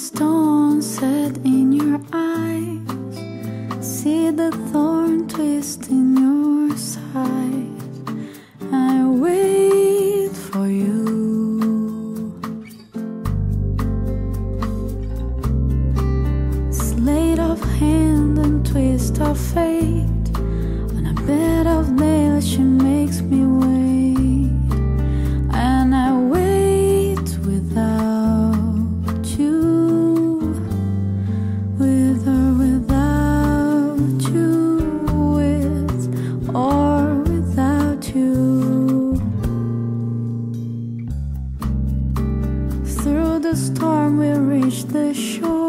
stone set in your eyes. See the thorn twist in your side. I wait for you. Slate of hand and twist of fate. On a bed of nails, she makes me wait. Through the storm, we reach the shore.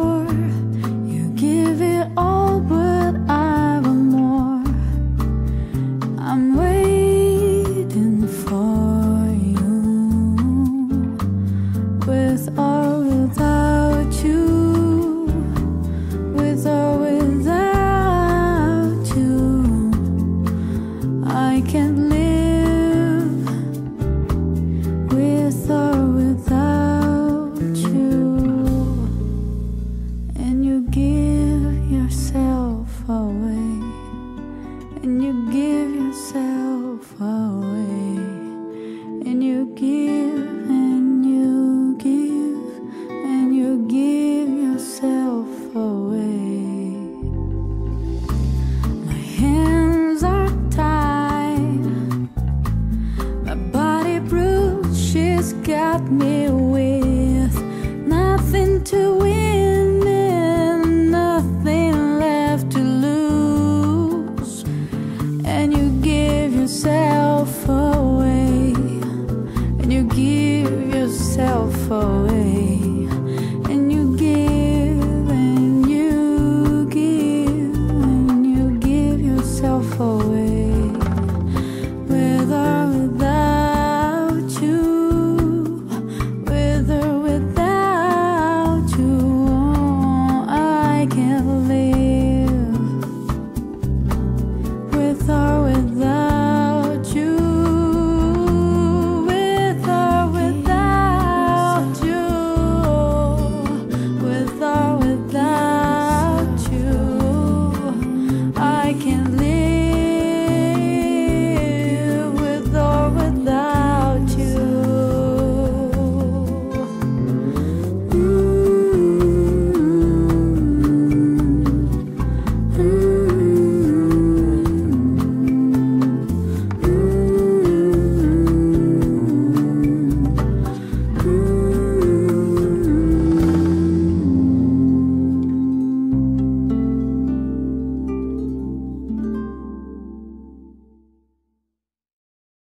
Away. yourself away.